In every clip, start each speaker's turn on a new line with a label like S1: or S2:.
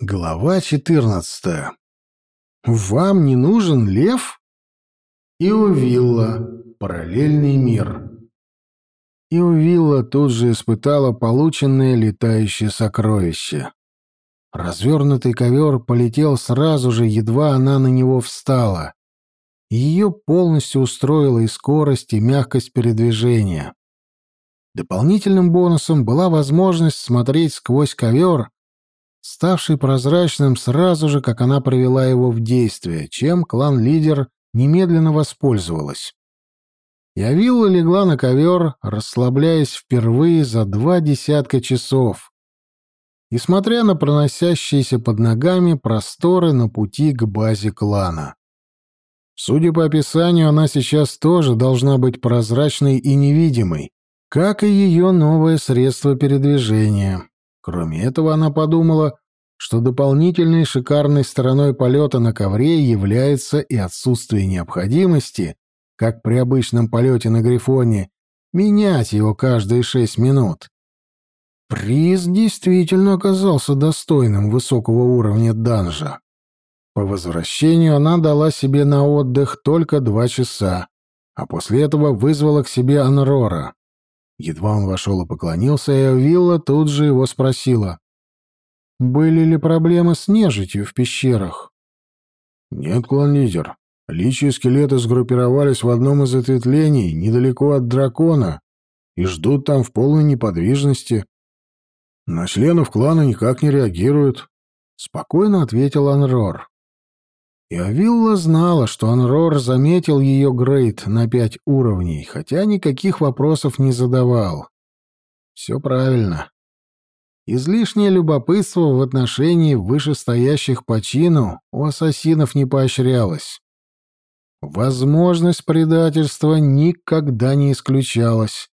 S1: Глава 14. Вам не нужен лев? Иовилла. Параллельный мир. Иовилла тут же испытала полученное летающее сокровище. Развернутый ковер полетел сразу же, едва она на него встала. Ее полностью устроила и скорость, и мягкость передвижения. Дополнительным бонусом была возможность смотреть сквозь ковер ставший прозрачным сразу же, как она провела его в действие, чем клан-лидер немедленно воспользовалась. Явила легла на ковер, расслабляясь впервые за два десятка часов. И смотря на проносящиеся под ногами просторы на пути к базе клана. Судя по описанию, она сейчас тоже должна быть прозрачной и невидимой, как и ее новое средство передвижения. Кроме этого, она подумала, что дополнительной шикарной стороной полета на ковре является и отсутствие необходимости, как при обычном полете на Грифоне, менять его каждые шесть минут. Приз действительно оказался достойным высокого уровня данжа. По возвращению она дала себе на отдых только два часа, а после этого вызвала к себе Анрора. Едва он вошел и поклонился, Вилла тут же его спросила. «Были ли проблемы с нежитью в пещерах?»
S2: «Нет, клан-лидер. Личи и скелеты сгруппировались в одном из ответвлений, недалеко от дракона, и ждут там в полной неподвижности. На членов клана никак не реагируют», — спокойно ответил Анрор.
S1: И Авилла знала, что Анрор заметил ее грейд на пять уровней, хотя никаких вопросов не задавал. Все правильно. Излишнее любопытство в отношении вышестоящих по чину у ассасинов не поощрялось. Возможность предательства никогда не исключалась,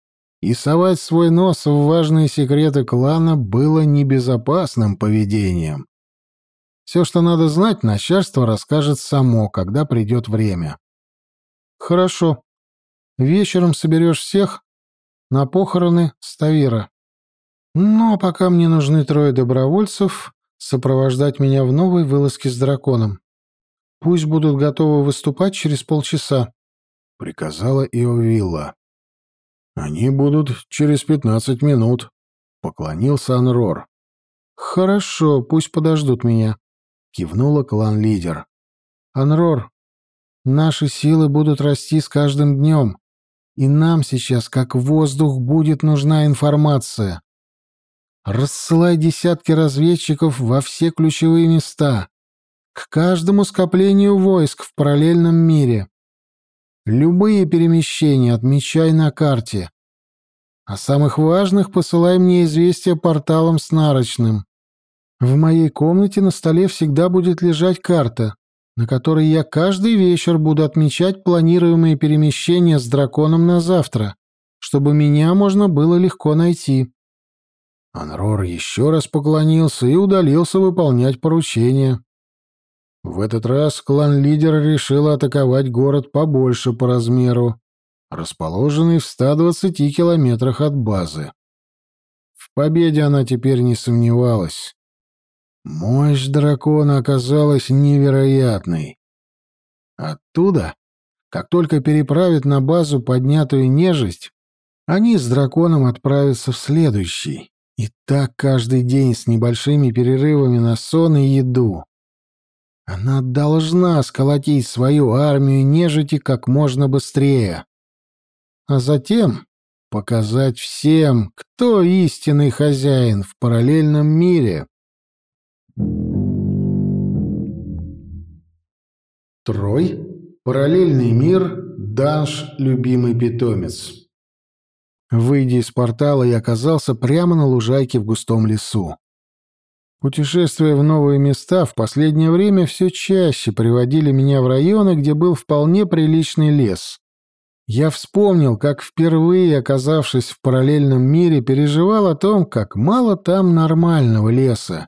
S1: и совать свой нос в важные секреты клана было небезопасным поведением. Все, что надо знать, начальство расскажет само, когда придет время. Хорошо. Вечером соберешь всех на похороны Ставира. Ну, а пока мне нужны трое добровольцев сопровождать меня в новой вылазке с драконом. Пусть будут готовы выступать через полчаса, — приказала Иовилла.
S2: Они будут через пятнадцать минут, — поклонился Анрор.
S1: Хорошо, пусть подождут меня кивнула клан-лидер. Анрор, наши силы будут расти с каждым днем, и нам сейчас, как воздух, будет нужна информация. Рассылай десятки разведчиков во все ключевые места, к каждому скоплению войск в параллельном мире. Любые перемещения отмечай на карте. О самых важных посылай мне известия порталом с нарочным. В моей комнате на столе всегда будет лежать карта, на которой я каждый вечер буду отмечать планируемые перемещения с драконом на завтра, чтобы меня можно было легко найти».
S2: Анрор еще раз поклонился и удалился выполнять поручение. В этот раз клан-лидер решил атаковать город побольше по размеру, расположенный в 120 километрах от базы. В победе она теперь не сомневалась. Мощь дракона оказалась невероятной. Оттуда, как только переправят на базу поднятую нежесть, они с драконом отправятся в следующий. И так каждый день с небольшими перерывами на сон и еду. Она должна сколотить свою армию нежити как можно быстрее. А затем показать всем, кто истинный хозяин в параллельном мире. Трой. Параллельный мир. Данш. Любимый питомец. Выйдя из портала, я оказался прямо на лужайке в густом лесу. Путешествия в новые места в последнее время все чаще приводили меня в районы, где был вполне приличный лес. Я вспомнил, как впервые, оказавшись в параллельном мире, переживал о том, как мало там нормального леса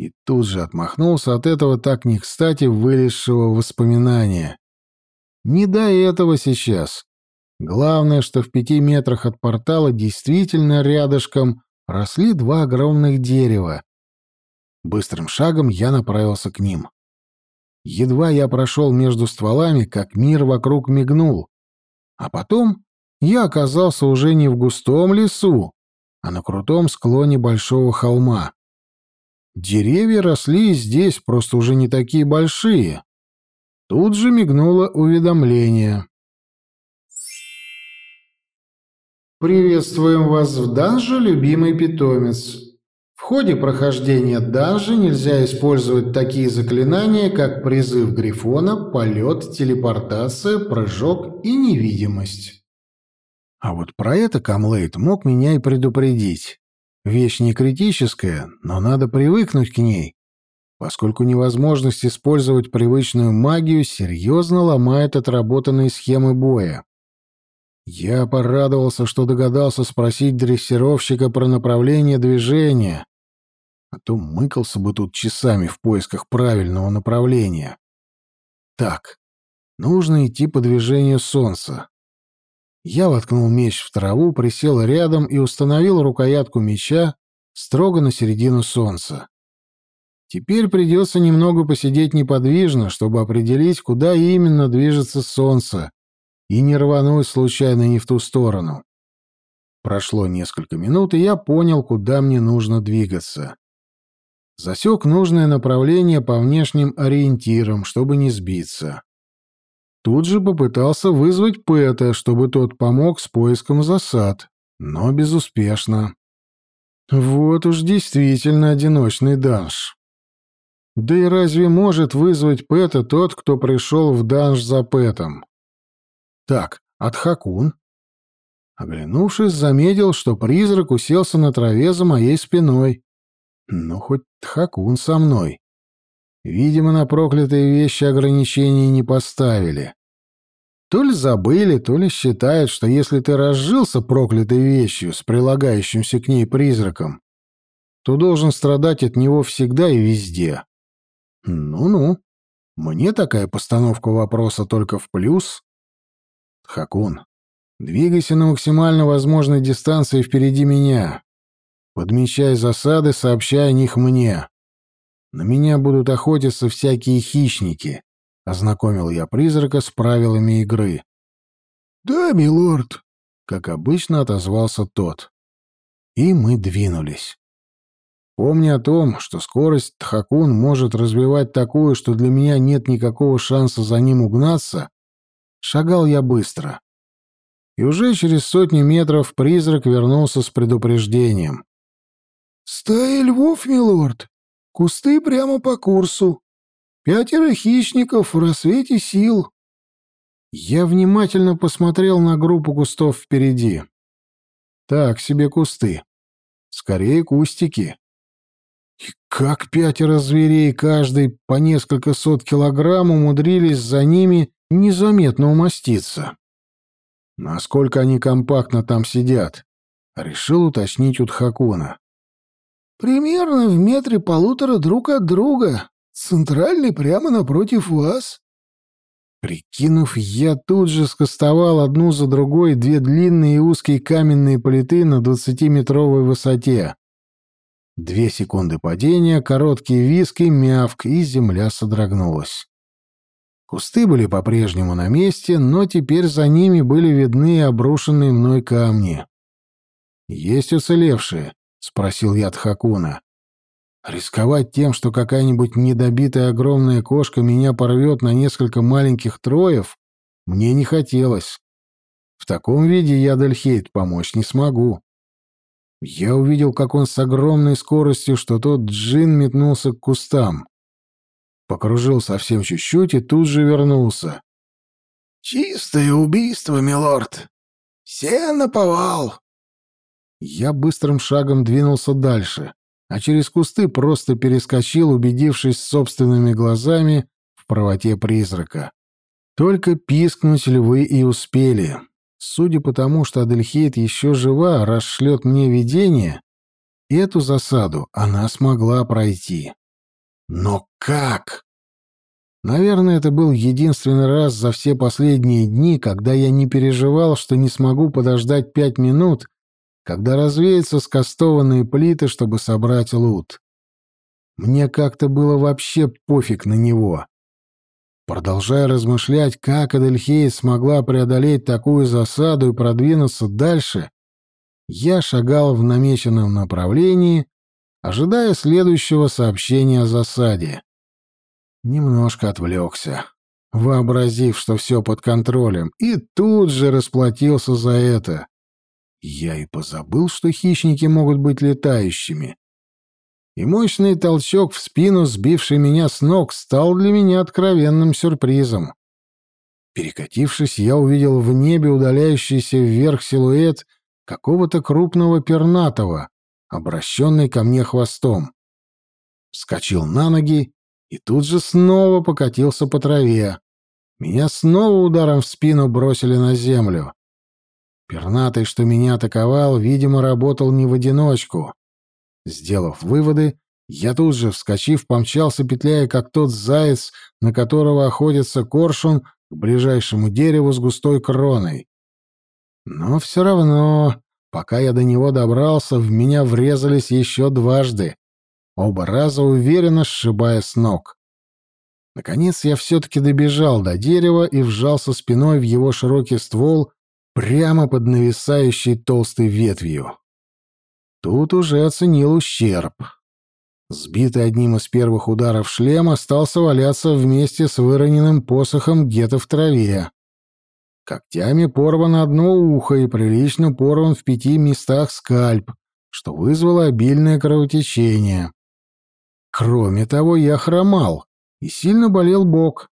S2: и тут же отмахнулся от этого так не кстати вылезшего воспоминания. Не до этого сейчас. Главное, что в пяти метрах от портала действительно рядышком росли два огромных дерева.
S1: Быстрым шагом я направился к ним. Едва я прошел между стволами, как мир вокруг мигнул. А потом я оказался уже не в густом лесу, а на крутом склоне большого холма. Деревья росли здесь, просто уже не такие большие. Тут же мигнуло уведомление. «Приветствуем вас в данже, любимый питомец. В ходе прохождения данжа нельзя использовать такие заклинания, как призыв Грифона, полет, телепортация, прыжок и невидимость. А вот про это Камлейт мог меня и предупредить. Вещь не критическая, но надо привыкнуть к ней, поскольку невозможность использовать привычную магию серьезно ломает отработанные схемы боя. Я порадовался, что догадался спросить дрессировщика про направление движения, а то мыкался бы тут часами в поисках правильного направления. Так, нужно идти по движению солнца. Я воткнул меч в траву, присел рядом и установил рукоятку меча строго на середину солнца. Теперь придется немного посидеть неподвижно, чтобы определить, куда именно движется солнце, и не рвануть случайно не в ту сторону. Прошло несколько минут, и я понял, куда мне нужно двигаться засек нужное направление по внешним ориентирам, чтобы не сбиться. Тут же попытался вызвать Пэта, чтобы тот помог с поиском засад, но безуспешно. Вот уж действительно одиночный данж. Да и разве может вызвать Пэта тот, кто пришел в данж за Пэтом? Так, Атхакун. Оглянувшись, заметил, что призрак уселся на траве за моей спиной. Ну, хоть Тхакун со мной. Видимо, на проклятые вещи ограничений не поставили. То ли забыли, то ли считают, что если ты разжился проклятой вещью с прилагающимся к ней призраком, то должен страдать от него всегда и везде. Ну-ну, мне такая постановка вопроса только в плюс. Хакун, двигайся на максимально возможной дистанции впереди меня. Подмечай засады, сообщай о них мне. На меня будут охотиться всякие хищники. Ознакомил я призрака с правилами игры. Да, милорд, как обычно отозвался тот. И мы двинулись. Помня о том, что скорость Тхакун может развивать такую, что для меня нет никакого шанса за ним угнаться, шагал я быстро. И уже через сотни метров призрак вернулся с предупреждением. «Стая львов, милорд. Кусты прямо по курсу. Пятеро хищников в рассвете сил». Я внимательно посмотрел на группу кустов впереди. Так себе кусты. Скорее кустики. И как пятеро зверей, каждый по несколько сот килограмм, умудрились за ними незаметно умоститься. Насколько они компактно там сидят, решил уточнить у Тхакуна. Примерно в метре полутора друг от друга. Центральный прямо напротив вас. Прикинув, я тут же скостовал одну за другой две длинные и узкие каменные плиты на двадцатиметровой высоте. Две секунды падения, короткий виск и мявк, и земля содрогнулась. Кусты были по-прежнему на месте, но теперь за ними были видны обрушенные мной камни. Есть уцелевшие, — спросил я Тхакуна. «Рисковать тем, что какая-нибудь недобитая огромная кошка меня порвет на несколько маленьких троев, мне не хотелось. В таком виде я Дельхейт помочь не смогу». Я увидел, как он с огромной скоростью, что тот джин метнулся к кустам. Покружил совсем чуть-чуть и тут же вернулся. «Чистое убийство, милорд! Все наповал!» Я быстрым шагом двинулся дальше, а через кусты просто перескочил, убедившись собственными глазами в правоте призрака. Только пискнуть львы и успели. Судя по тому, что Адельхейт еще жива, расшлет мне видение, эту засаду она смогла пройти. Но как? Наверное, это был единственный раз за все последние дни, когда я не переживал, что не смогу подождать пять минут когда развеются скостованные плиты, чтобы собрать лут. мне как-то было вообще пофиг на него. Продолжая размышлять, как Адельхейд смогла преодолеть такую засаду и продвинуться дальше, я шагал в намеченном направлении, ожидая следующего сообщения о засаде. Немножко отвлекся, вообразив, что все под контролем, и тут же расплатился за это. Я и позабыл, что хищники могут быть летающими. И мощный толчок в спину, сбивший меня с ног, стал для меня откровенным сюрпризом. Перекатившись, я увидел в небе удаляющийся вверх силуэт какого-то крупного пернатого, обращенный ко мне хвостом. Вскочил на ноги и тут же снова покатился по траве. Меня снова ударом в спину бросили на землю. Пернатый, что меня атаковал, видимо, работал не в одиночку. Сделав выводы, я тут же, вскочив, помчался, петляя, как тот заяц, на которого охотится коршун, к ближайшему дереву с густой кроной. Но все равно, пока я до него добрался, в меня врезались еще дважды, оба раза уверенно сшибая с ног. Наконец я все-таки добежал до дерева и вжался спиной в его широкий ствол прямо под нависающей толстой ветвью. Тут уже оценил ущерб. Сбитый одним из первых ударов шлем остался валяться вместе с выроненным посохом где-то в траве. Когтями порвано одно ухо и прилично порван в пяти местах скальп, что вызвало обильное кровотечение. Кроме того, я хромал, и сильно болел бок.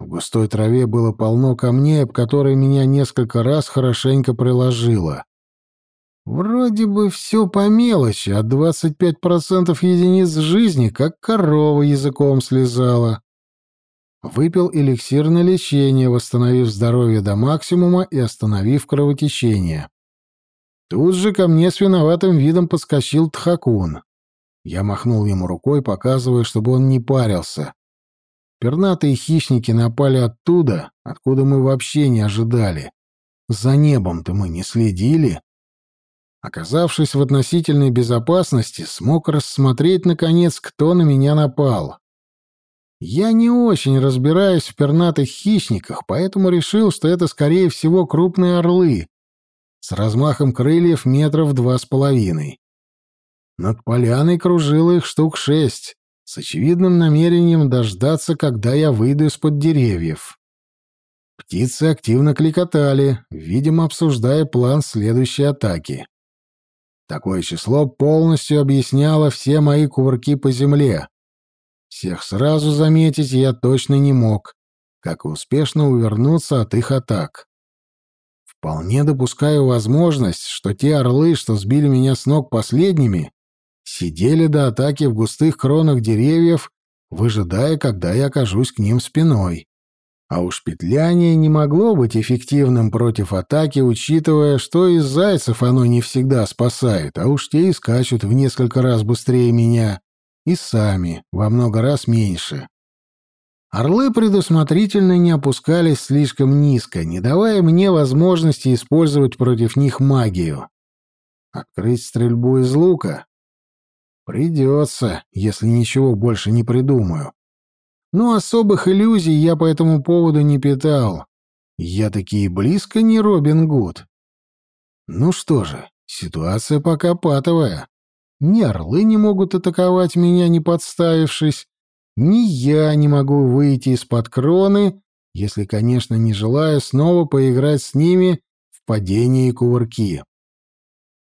S1: В густой траве было полно камней, об которые меня несколько раз хорошенько приложило. Вроде бы все по мелочи, а 25% единиц жизни, как корова языком слезала. Выпил эликсир на лечение, восстановив здоровье до максимума и остановив кровотечение. Тут же ко мне с виноватым видом подскочил Тхакун. Я махнул ему рукой, показывая, чтобы он не парился. Пернатые хищники напали оттуда, откуда мы вообще не ожидали. За небом-то мы не следили. Оказавшись в относительной безопасности, смог рассмотреть, наконец, кто на меня напал. Я не очень разбираюсь в пернатых хищниках, поэтому решил, что это, скорее всего, крупные орлы с размахом крыльев метров два с половиной. Над поляной кружило их штук шесть, с очевидным намерением дождаться, когда я выйду из-под деревьев. Птицы активно кликотали, видимо, обсуждая план следующей атаки. Такое число полностью объясняло все мои кувырки по земле. Всех сразу заметить я точно не мог, как успешно увернуться от их атак. Вполне допускаю возможность, что те орлы, что сбили меня с ног последними, сидели до атаки в густых кронах деревьев, выжидая, когда я окажусь к ним спиной. А уж петляние не могло быть эффективным против атаки, учитывая, что из зайцев оно не всегда спасает, а уж те и скачут в несколько раз быстрее меня, и сами во много раз меньше. Орлы предусмотрительно не опускались слишком низко, не давая мне возможности использовать против них магию. Открыть стрельбу из лука? Придется, если ничего больше не придумаю. Но особых иллюзий я по этому поводу не питал. Я таки близко не Робин Гуд. Ну что же, ситуация пока патовая. Ни орлы не могут атаковать меня, не подставившись, ни я не могу выйти из-под кроны, если, конечно, не желаю снова поиграть с ними в падение и кувырки.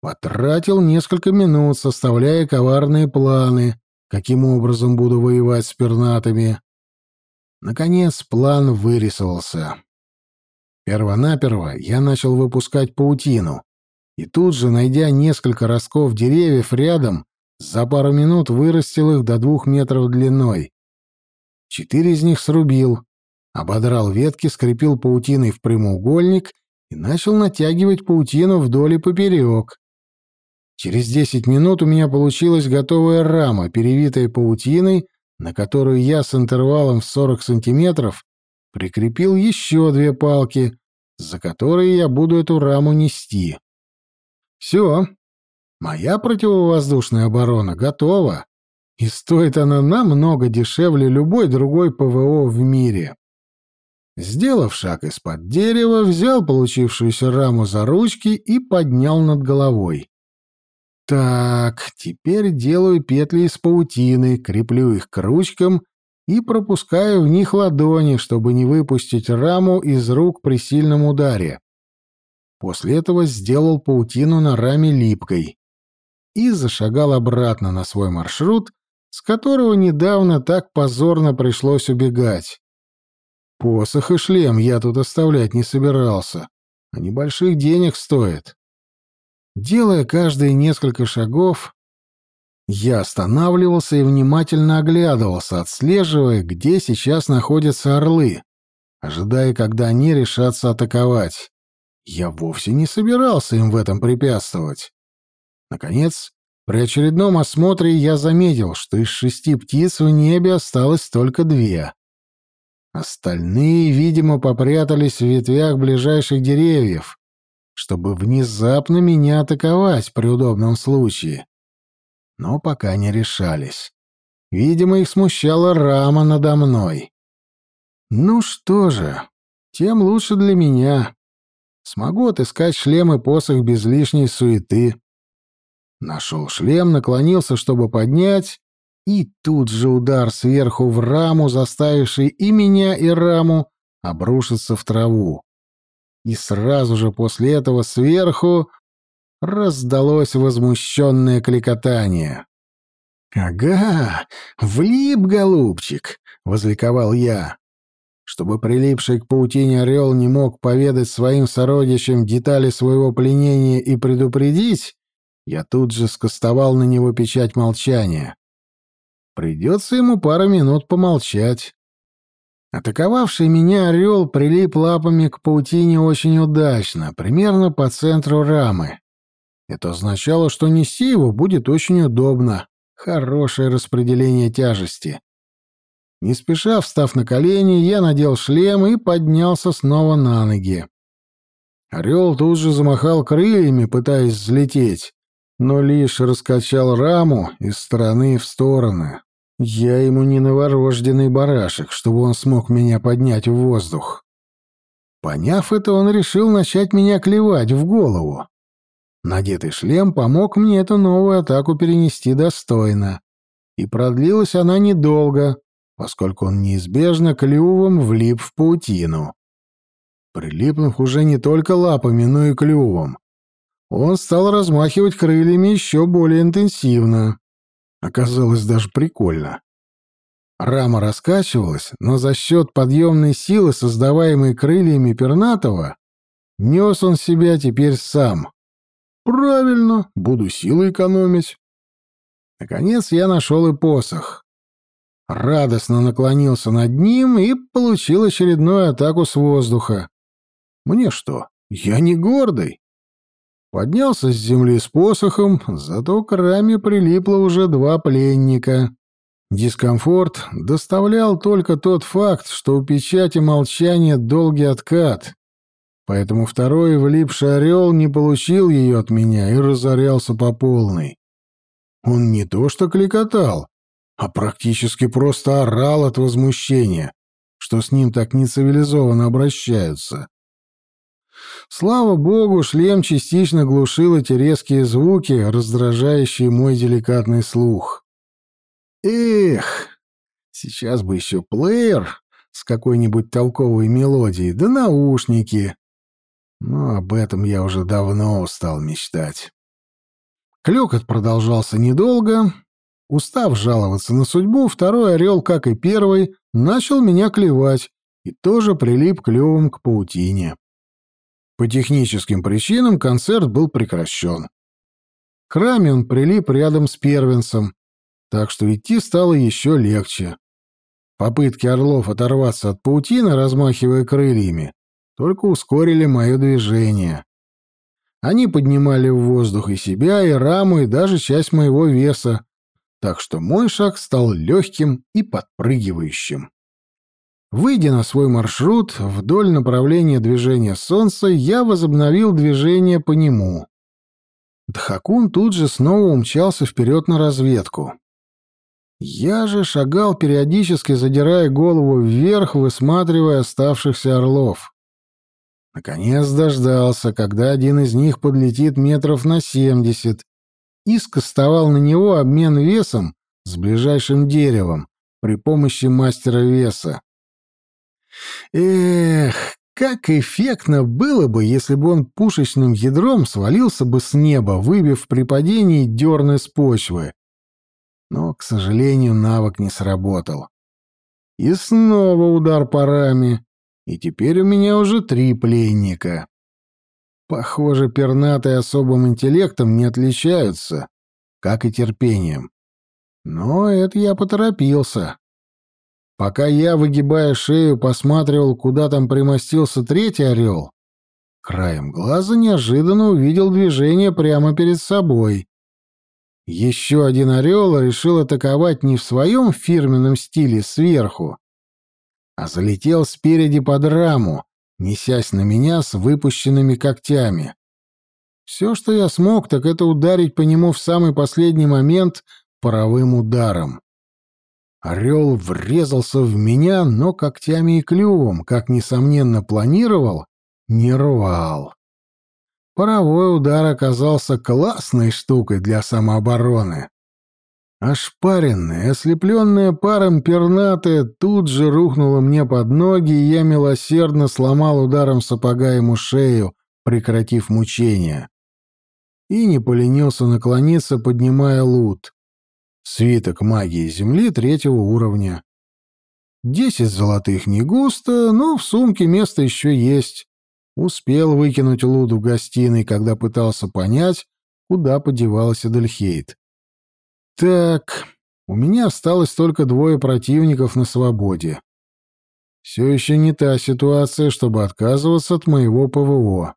S1: Потратил несколько минут, составляя коварные планы, каким образом буду воевать с пернатыми. Наконец план вырисовался. Первонаперво я начал выпускать паутину, и тут же, найдя несколько ростков деревьев рядом, за пару минут вырастил их до двух метров длиной. Четыре из них срубил, ободрал ветки, скрепил паутиной в прямоугольник и начал натягивать паутину вдоль и поперек. Через десять минут у меня получилась готовая рама, перевитая паутиной, на которую я с интервалом в 40 сантиметров прикрепил еще две палки, за которые я буду эту раму нести. Все. Моя противовоздушная оборона готова. И стоит она намного дешевле любой другой ПВО в мире. Сделав шаг из-под дерева, взял получившуюся раму за ручки и поднял над головой. Так, теперь делаю петли из паутины, креплю их к ручкам и пропускаю в них ладони, чтобы не выпустить раму из рук при сильном ударе. После этого сделал паутину на раме липкой и зашагал обратно на свой маршрут, с которого недавно так позорно пришлось убегать. Посох и шлем я тут оставлять не собирался. Они больших денег стоят. Делая каждые несколько шагов, я останавливался и внимательно оглядывался, отслеживая, где сейчас находятся орлы, ожидая, когда они решатся атаковать. Я вовсе не собирался им в этом препятствовать. Наконец, при очередном осмотре я заметил, что из шести птиц в небе осталось только две. Остальные, видимо, попрятались в ветвях ближайших деревьев, чтобы внезапно меня атаковать при удобном случае. Но пока не решались. Видимо, их смущала рама надо мной. Ну что же, тем лучше для меня. Смогу отыскать шлем и посох без лишней суеты. Нашел шлем, наклонился, чтобы поднять, и тут же удар сверху в раму, заставивший и меня, и раму обрушиться в траву. И сразу же после этого сверху раздалось возмущенное кликотание. «Ага, влип, голубчик!» — возликовал я. Чтобы прилипший к паутине орел не мог поведать своим сородичам детали своего пленения и предупредить, я тут же скостовал на него печать молчания. Придется ему пару минут помолчать. Атаковавший меня орел прилип лапами к паутине очень удачно, примерно по центру рамы. Это означало, что нести его будет очень удобно. Хорошее распределение тяжести. Не спеша, встав на колени, я надел шлем и поднялся снова на ноги. Орел тут же замахал крыльями, пытаясь взлететь, но лишь раскачал раму из стороны в стороны. Я ему не новорожденный барашек, чтобы он смог меня поднять в воздух. Поняв это, он решил начать меня клевать в голову. Надетый шлем помог мне эту новую атаку перенести достойно. И продлилась она недолго, поскольку он неизбежно клювом влип в паутину. Прилипнув уже не только лапами, но и клювом, он стал размахивать крыльями еще более интенсивно. Оказалось даже прикольно. Рама раскачивалась, но за счет подъемной силы, создаваемой крыльями пернатого, нес он себя теперь сам. Правильно, буду силы экономить. Наконец я нашел и посох. Радостно наклонился над ним и получил очередную атаку с воздуха. Мне что, я не гордый? Поднялся с земли с посохом, зато к раме прилипло уже два пленника. Дискомфорт доставлял только тот факт, что у печати молчания долгий откат, поэтому второй влипший орел не получил ее от меня и разорялся по полной. Он не то что кликотал, а практически просто орал от возмущения, что с ним так нецивилизованно обращаются. Слава богу, шлем частично глушил эти резкие звуки, раздражающие мой деликатный слух. Эх, сейчас бы еще плеер с какой-нибудь толковой мелодией, да наушники. Но об этом я уже давно устал мечтать. Клёкот продолжался недолго. Устав жаловаться на судьбу, второй орел, как и первый, начал меня клевать и тоже прилип клювом к паутине. По техническим причинам концерт был прекращен. К раме он прилип рядом с первенцем, так что идти стало еще легче. Попытки орлов оторваться от паутины, размахивая крыльями, только ускорили мое движение. Они поднимали в воздух и себя, и раму, и даже часть моего веса, так что мой шаг стал легким и подпрыгивающим. Выйдя на свой маршрут вдоль направления движения Солнца, я возобновил движение по нему. Дхакун тут же снова умчался вперед на разведку. Я же шагал, периодически задирая голову вверх, высматривая оставшихся орлов. Наконец дождался, когда один из них подлетит метров на семьдесят, и скостовал на него обмен весом с ближайшим деревом при помощи мастера веса. Эх, как эффектно было бы, если бы он пушечным ядром свалился бы с неба, выбив при падении дерны с почвы. Но, к сожалению, навык не сработал. И снова удар парами, и теперь у меня уже три пленника. Похоже, пернатые особым интеллектом не отличаются, как и терпением. Но это я поторопился. Пока я, выгибая шею, посматривал, куда там примостился третий орел, краем глаза неожиданно увидел движение прямо перед собой. Еще один орел решил атаковать не в своем фирменном стиле сверху, а залетел спереди под раму, несясь на меня с выпущенными когтями. Все, что я смог, так это ударить по нему в самый последний момент паровым ударом. Орел врезался в меня, но когтями и клювом, как, несомненно, планировал, не рвал. Паровой удар оказался классной штукой для самообороны. Ошпаренная, ослепленная паром пернатая тут же рухнула мне под ноги, и я милосердно сломал ударом сапога ему шею, прекратив мучения. И не поленился наклониться, поднимая лут. Свиток магии Земли третьего уровня. Десять золотых не густо, но в сумке место еще есть. Успел выкинуть Луду в гостиной, когда пытался понять, куда подевалась Эдельхейт. Так, у меня осталось только двое противников на свободе. Все еще не та ситуация, чтобы отказываться от моего ПВО.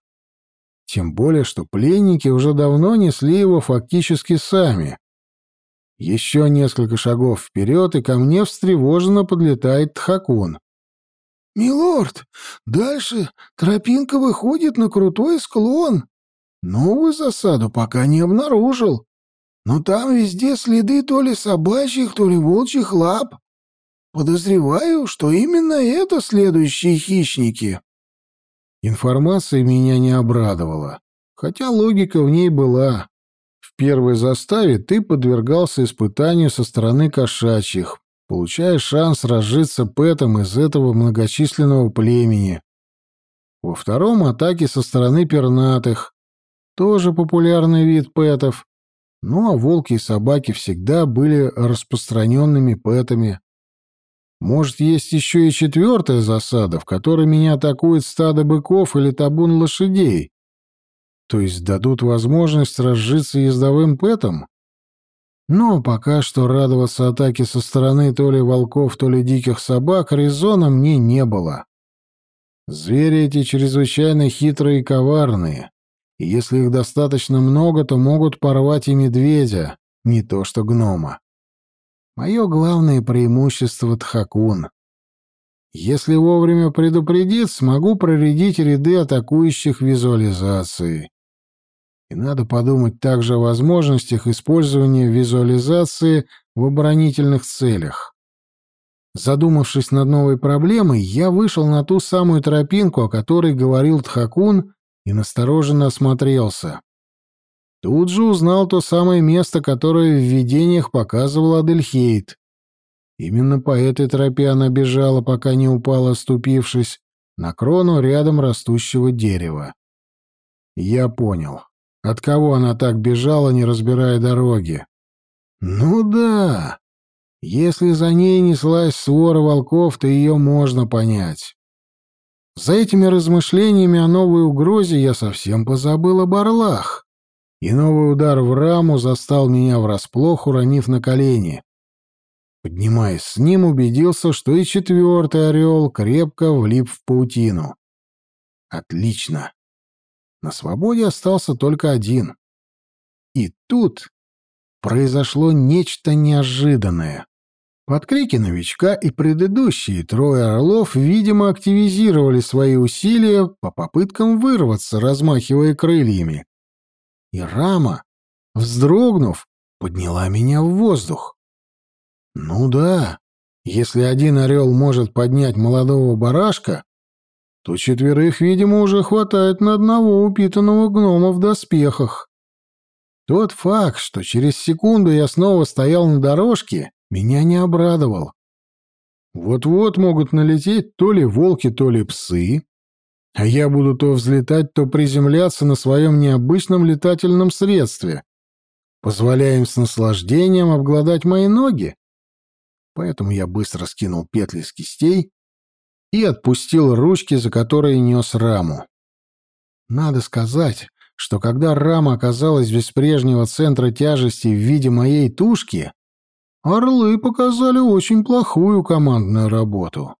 S1: Тем более, что пленники уже давно несли его фактически сами. Еще несколько шагов вперед, и ко мне встревоженно подлетает Тхакун.
S3: «Милорд, дальше тропинка выходит на крутой склон. Новую засаду пока не обнаружил. Но там везде следы то ли собачьих, то ли волчьих лап. Подозреваю, что именно это следующие хищники».
S1: Информация меня не обрадовала, хотя логика в ней была. Первой заставе ты подвергался испытанию со стороны кошачьих, получая шанс разжиться пэтом из этого многочисленного племени. Во втором — атаки со стороны пернатых, тоже популярный вид пэтов, ну а волки и собаки всегда были распространенными пэтами. Может, есть еще и четвертая засада, в которой меня атакует стадо быков или табун лошадей? То есть дадут возможность разжиться ездовым пэтом? Но пока что радоваться атаке со стороны то ли волков, то ли диких собак резона мне не было. Звери эти чрезвычайно хитрые и коварные, и если их достаточно много, то могут порвать и медведя, не то что гнома. Мое главное преимущество — Тхакун. Если вовремя предупредит, смогу проредить ряды атакующих визуализации. И надо подумать также о возможностях использования визуализации в оборонительных целях. Задумавшись над новой проблемой, я вышел на ту самую тропинку, о которой говорил Тхакун, и настороженно осмотрелся. Тут же узнал то самое место, которое в видениях показывал Адельхейт. Именно по этой тропе она бежала, пока не упала, оступившись, на крону рядом растущего дерева. Я понял. От кого она так бежала, не разбирая дороги? Ну да. Если за ней неслась свора волков, то ее можно понять. За этими размышлениями о новой угрозе я совсем позабыл об орлах. И новый удар в раму застал меня врасплох, уронив на колени. Поднимаясь с ним, убедился, что и четвертый орел крепко влип в паутину. Отлично. На свободе остался только один. И тут произошло нечто неожиданное. Под крики новичка и предыдущие трое орлов, видимо, активизировали свои усилия по попыткам вырваться, размахивая крыльями. И рама, вздрогнув, подняла меня в воздух. Ну да, если один орел может поднять молодого барашка, то четверых, видимо, уже хватает на одного упитанного гнома в доспехах. Тот факт, что через секунду я снова стоял на дорожке, меня не обрадовал. Вот-вот могут налететь то ли волки, то ли псы, а я буду то взлетать, то приземляться на своем необычном летательном средстве, позволяя им с наслаждением обглодать мои ноги. Поэтому я быстро скинул петли с кистей и отпустил ручки, за которые нес раму. Надо сказать, что когда рама оказалась без прежнего центра тяжести в виде моей тушки, орлы показали очень плохую командную работу.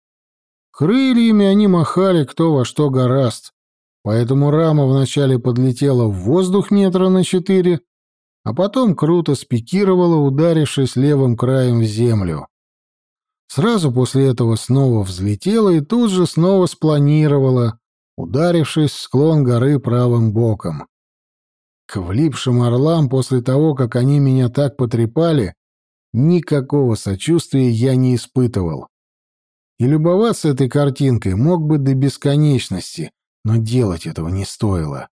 S1: Крыльями они махали кто во что гораст, поэтому рама вначале подлетела в воздух метра на четыре, а потом круто спикировала, ударившись левым краем в землю. Сразу после этого снова взлетела и тут же снова спланировала, ударившись в склон горы правым боком. К влипшим орлам после того, как они меня так потрепали, никакого сочувствия я не испытывал. И любоваться этой картинкой мог бы до бесконечности, но делать этого не стоило.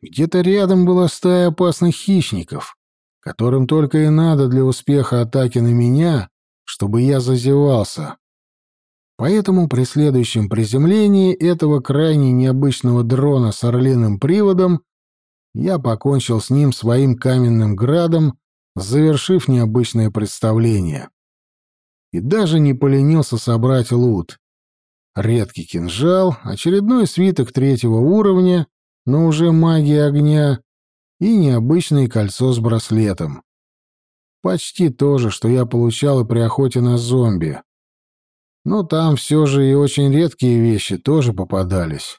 S1: Где-то рядом была стая опасных хищников, которым только и надо для успеха атаки на меня чтобы я зазевался. Поэтому при следующем приземлении этого крайне необычного дрона с орлиным приводом я покончил с ним своим каменным градом, завершив необычное представление. И даже не поленился собрать лут. Редкий кинжал, очередной свиток третьего уровня, но уже магия огня, и необычное кольцо с браслетом. Почти то же, что я получал и при охоте на зомби. Но там все же и очень редкие вещи тоже попадались.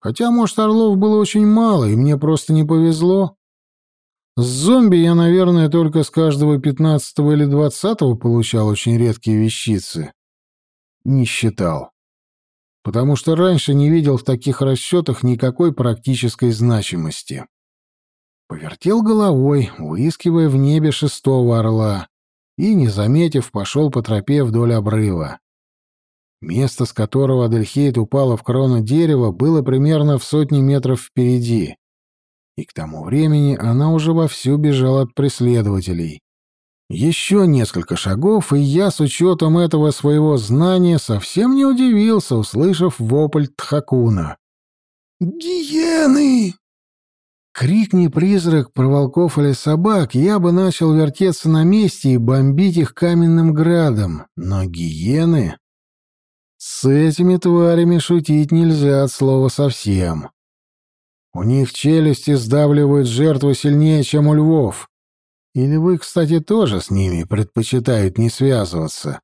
S1: Хотя, может, орлов было очень мало, и мне просто не повезло. С зомби я, наверное, только с каждого пятнадцатого или двадцатого получал очень редкие вещицы. Не считал. Потому что раньше не видел в таких расчетах никакой практической значимости. Повертел головой, выискивая в небе шестого орла, и, не заметив, пошел по тропе вдоль обрыва. Место, с которого Адельхейт упала в крону дерева, было примерно в сотни метров впереди. И к тому времени она уже вовсю бежала от преследователей. Еще несколько шагов, и я, с учетом этого своего знания, совсем не удивился, услышав вопль Тхакуна.
S3: «Гиены!»
S1: Крикни призрак про волков или собак, я бы начал вертеться на месте и бомбить их каменным градом. Но гиены... С этими тварями шутить нельзя от слова совсем. У них челюсти сдавливают жертву сильнее, чем у львов. И львы, кстати, тоже с ними предпочитают не связываться.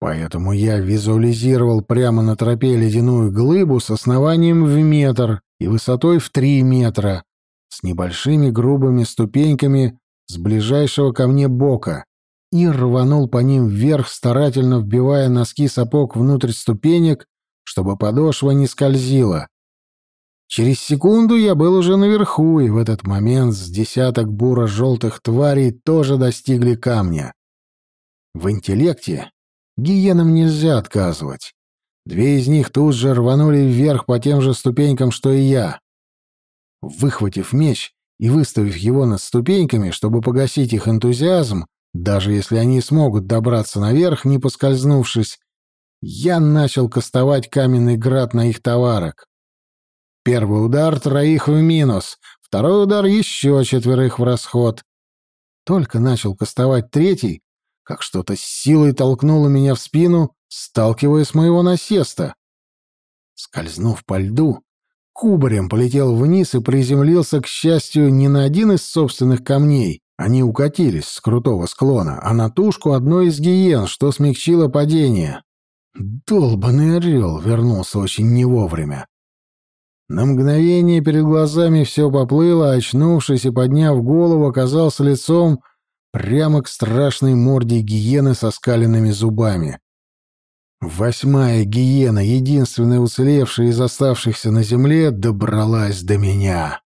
S1: Поэтому я визуализировал прямо на тропе ледяную глыбу с основанием в метр и высотой в три метра, с небольшими грубыми ступеньками с ближайшего ко мне бока и рванул по ним вверх, старательно вбивая носки сапог внутрь ступенек, чтобы подошва не скользила. Через секунду я был уже наверху, и в этот момент с десяток буро-желтых тварей тоже достигли камня. В интеллекте гиенам нельзя отказывать. Две из них тут же рванули вверх по тем же ступенькам, что и я. Выхватив меч и выставив его над ступеньками, чтобы погасить их энтузиазм, даже если они смогут добраться наверх, не поскользнувшись, я начал кастовать каменный град на их товарок. Первый удар троих в минус, второй удар еще четверых в расход. Только начал кастовать третий, как что-то с силой толкнуло меня в спину, сталкивая с моего насеста. Скользнув по льду, кубарем полетел вниз и приземлился, к счастью, не на один из собственных камней, они укатились с крутого склона, а на тушку одной из гиен, что смягчило падение. Долбаный орел вернулся очень не вовремя. На мгновение перед глазами все поплыло, очнувшись и подняв голову, оказался лицом прямо к страшной морде гиены со скаленными зубами. Восьмая гиена, единственная уцелевшая из оставшихся на земле, добралась до меня.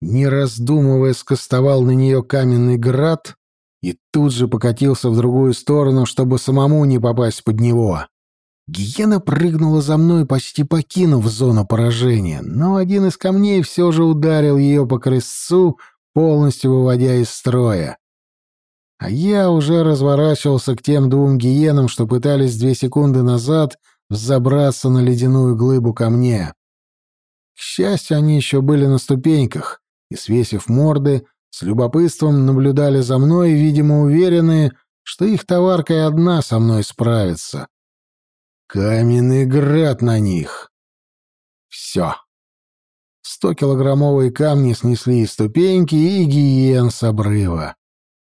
S1: Не раздумывая, скостовал на нее каменный град и тут же покатился в другую сторону, чтобы самому не попасть под него. Гиена прыгнула за мной, почти покинув зону поражения, но один из камней все же ударил ее по крестцу, полностью выводя из строя. А я уже разворачивался к тем двум гиенам, что пытались две секунды назад взобраться на ледяную глыбу ко мне. К счастью, они еще были на ступеньках и, свесив морды, с любопытством наблюдали за мной, видимо, уверенные, что их товарка и одна со мной справится. Каменный град на них. Все. Сто-килограммовые камни снесли и ступеньки, и гиен с обрыва.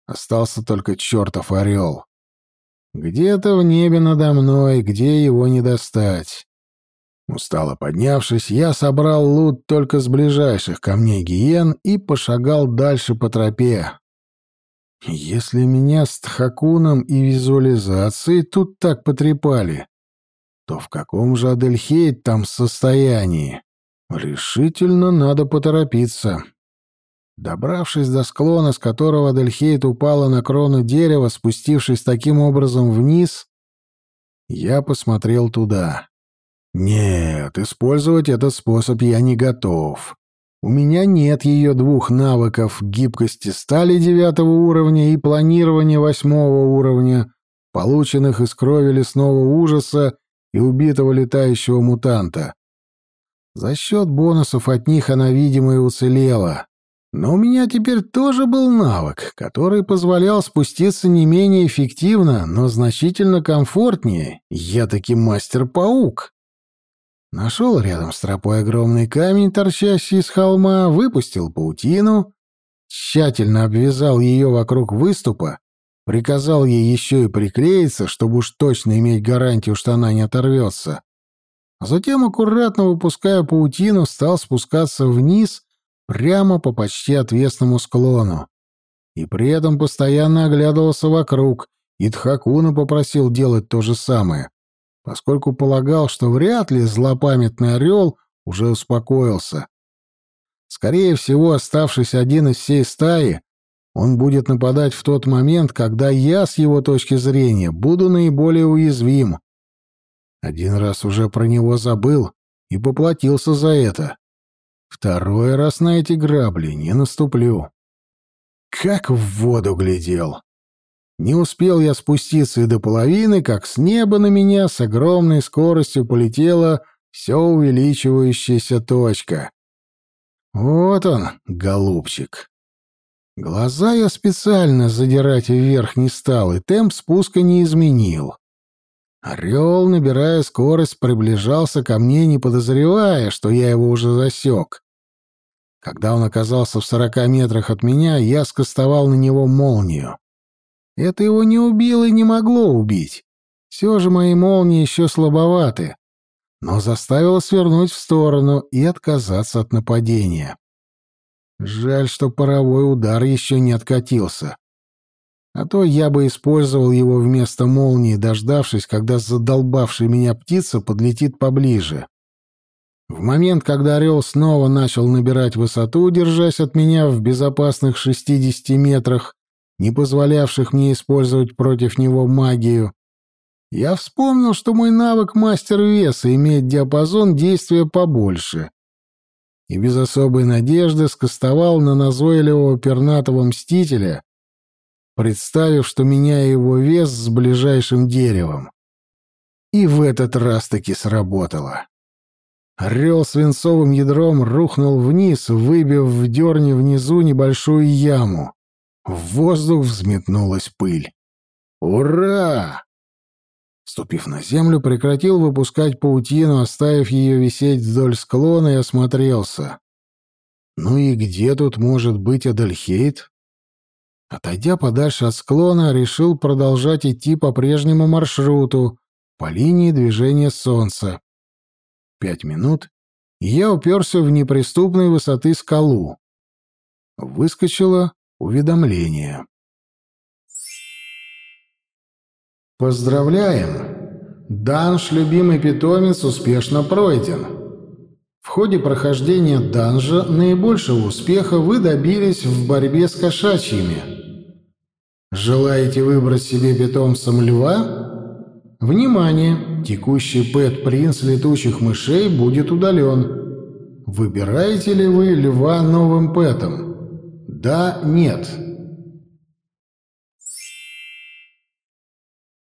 S1: Остался только чертов орел. Где-то в небе надо мной, где его не достать. Устало поднявшись, я собрал лут только с ближайших камней гиен и пошагал дальше по тропе. Если меня с тхакуном и визуализацией тут так потрепали, то в каком же Адельхейт там состоянии? Решительно надо поторопиться. Добравшись до склона, с которого Адельхейт упала на крону дерева, спустившись таким образом вниз, я посмотрел туда. Нет, использовать этот способ я не готов. У меня нет ее двух навыков гибкости стали девятого уровня и планирования восьмого уровня, полученных из крови лесного ужаса и убитого летающего мутанта. За счет бонусов от них она, видимо, и уцелела. Но у меня теперь тоже был навык, который позволял спуститься не менее эффективно, но значительно комфортнее. Я таки мастер-паук. Нашел рядом с тропой огромный камень, торчащий из холма, выпустил паутину, тщательно обвязал ее вокруг выступа Приказал ей еще и приклеиться, чтобы уж точно иметь гарантию, что она не оторвется. А затем, аккуратно выпуская паутину, стал спускаться вниз прямо по почти отвесному склону. И при этом постоянно оглядывался вокруг, и Тхакуна попросил делать то же самое, поскольку полагал, что вряд ли злопамятный орел уже успокоился. Скорее всего, оставшись один из всей стаи, он будет нападать в тот момент, когда я, с его точки зрения, буду наиболее уязвим. Один раз уже про него забыл и поплатился за это. Второй раз на эти грабли не наступлю. Как в воду глядел. Не успел я спуститься и до половины, как с неба на меня с огромной скоростью полетела все увеличивающаяся точка. Вот он, голубчик. Глаза я специально задирать вверх не стал и темп спуска не изменил. Орел, набирая скорость, приближался ко мне, не подозревая, что я его уже засек. Когда он оказался в сорока метрах от меня, я скостовал на него молнию. Это его не убило и не могло убить. Все же мои молнии еще слабоваты, но заставило свернуть в сторону и отказаться от нападения. Жаль, что паровой удар еще не откатился. А то я бы использовал его вместо молнии, дождавшись, когда задолбавшая меня птица подлетит поближе. В момент, когда орел снова начал набирать высоту, держась от меня в безопасных 60 метрах, не позволявших мне использовать против него магию, я вспомнил, что мой навык мастер веса имеет диапазон действия побольше и без особой надежды скостовал на назойливого пернатого мстителя, представив, что меняю его вес с ближайшим деревом. И в этот раз таки сработало. Орел свинцовым ядром рухнул вниз, выбив в дерне внизу небольшую яму. В воздух взметнулась пыль. «Ура!» Ступив на землю, прекратил выпускать паутину, оставив ее висеть вдоль склона и осмотрелся. Ну и где тут может быть Адельхейт? Отойдя подальше от склона, решил продолжать идти по прежнему маршруту, по линии движения солнца. Пять минут, я уперся в неприступной высоты скалу. Выскочило уведомление. Поздравляем! Данж «Любимый питомец» успешно пройден. В ходе прохождения данжа наибольшего успеха вы добились в борьбе с кошачьими. Желаете выбрать себе питомцем льва? Внимание! Текущий пэт-принц летучих мышей будет удален. Выбираете ли вы льва новым пэтом? Да, нет.